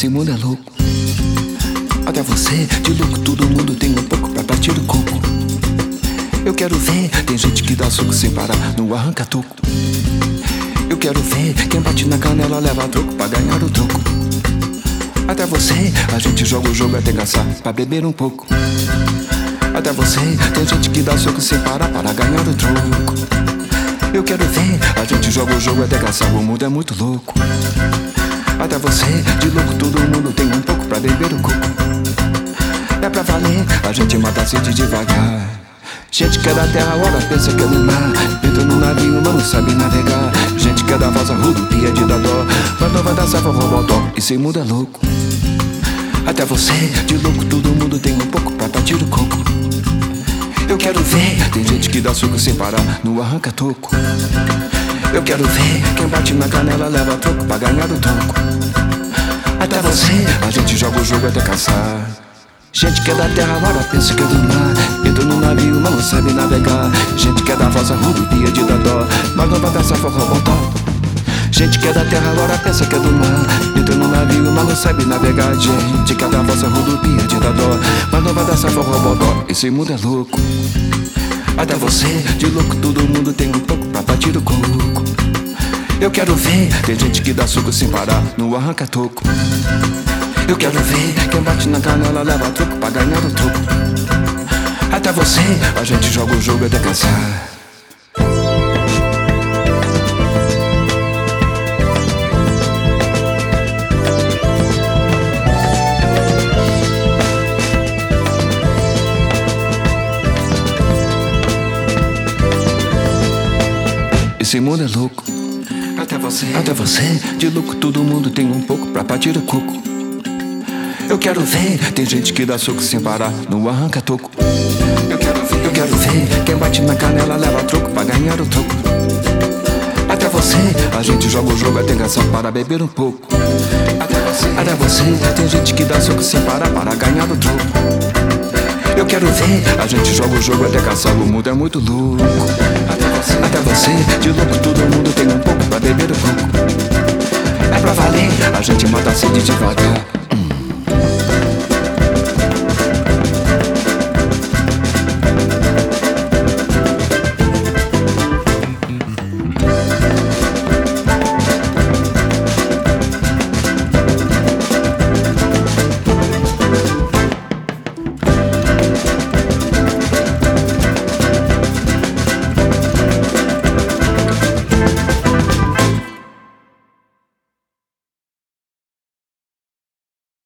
esse mundo é louco. Até você, de louco, todo mundo tem um pouco pra partir o coco. Eu quero ver, tem gente que dá soco sem parar no arranca-toco. Eu quero ver, quem bate na canela leva troco pra ganhar o troco. Até você, a gente joga o jogo até cansar pra beber um pouco. Até você, tem gente que dá soco sem parar para ganhar o troco. Eu quero ver, a gente joga o jogo até cansar, o mundo é muito louco. Até você, de louco, todo mundo tem um pouco pra beber o coco. É pra valer, a gente mata a sede devagar. Gente que é da terra, ora pensa que é no mar. Entra no navio, mas não sabe navegar. Gente que é da rosa, rodopia de dadó. Mas não vai dar salva, robotó. Esse mundo é louco. Até você, de louco, todo mundo tem um pouco pra partir o coco. Eu quero ver, tem gente que dá suco sem parar no arranca-toco. Eu quero ver, quem bate na canela leva troco pra ganhar o troco. Até você, a gente joga o jogo até cansar. Gente que é da terra, agora pensa que é do mar. Entra no navio, mas não sabe navegar. Gente que é da rosa, rodopia de dadó. Mas não vai dar safa, robotó. Gente que é da terra, agora pensa que é do mar. Entra no navio, mas não sabe navegar. Gente que é da vossa rodopia de dadó. Mas não vai dar safa, robotó. Esse mundo é louco. Até você, de louco, todo mundo tem um pouco pra partir o coco. Eu quero ver, tem gente que dá suco sem parar no arranca-toco. Eu quero ver, quem bate na canela leva troco pra ganhar o troco. Até você, a gente joga o jogo até cansar. Esse mundo é louco. Até você, até você, de louco, todo mundo tem um pouco pra partir o coco. Eu quero ver, tem gente que dá soco sem parar no arranca-toco. Eu quero ver, eu quero ver, quem bate na canela leva troco pra ganhar o troco. Até você, a gente joga o jogo até cansar para beber um pouco. Até você, até você, tem gente que dá soco sem parar para ganhar o troco. Eu quero ver, a gente joga o jogo até cansar, o mundo é muito louco. Até você, até você, de louco, todo mundo tem um pouco pra beber o coco. É pra valer, a gente mata a sede devagar. Thank